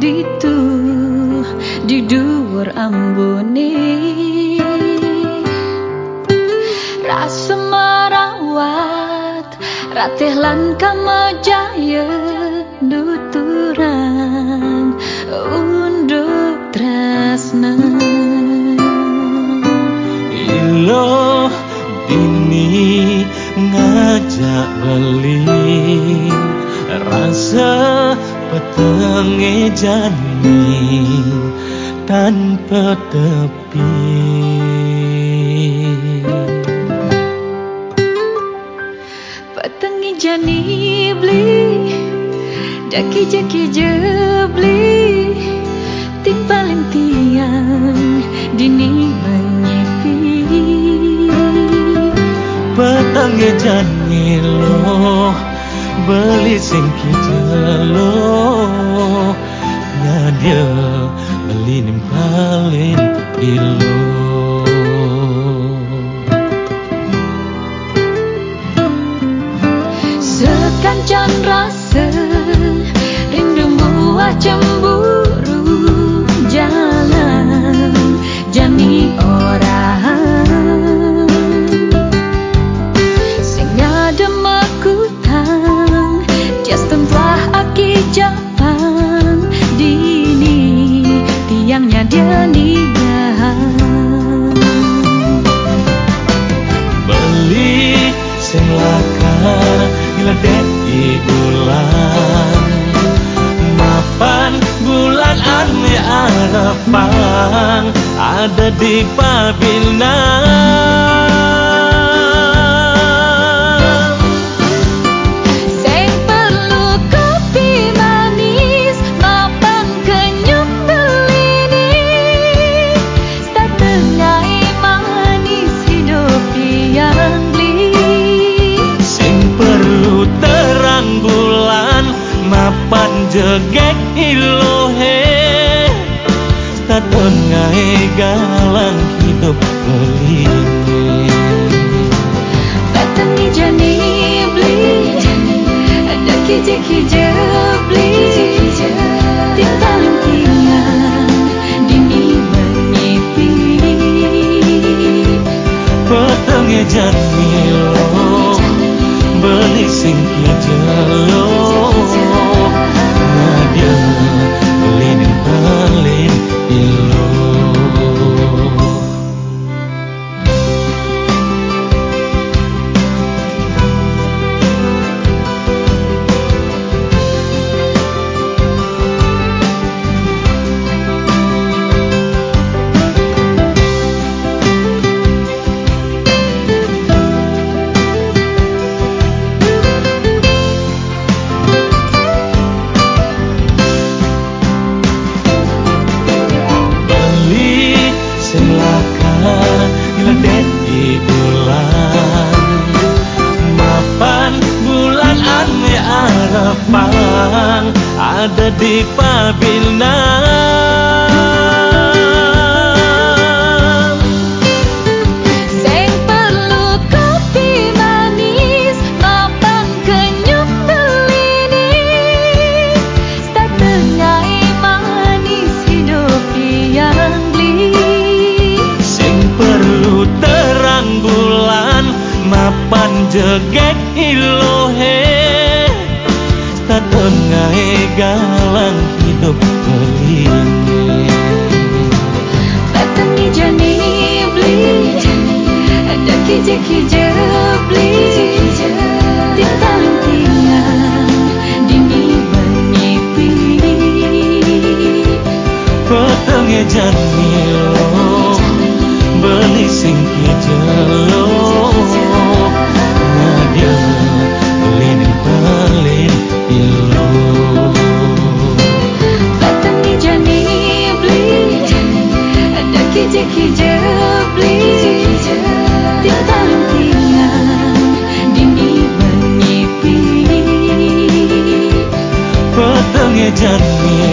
ditu di dhuwur ambune rasa merawat ratih lan kamajaya nuturan unduk tresna. Ilo dini ngajak beli mengejani tanpa tepi. Petengi jani beli Jaki jaki je beli Ting paling tiang dini menyepi. Petengi jani lo Beli singki lo dia melimpah-limpah pilu you need di pa bilna done me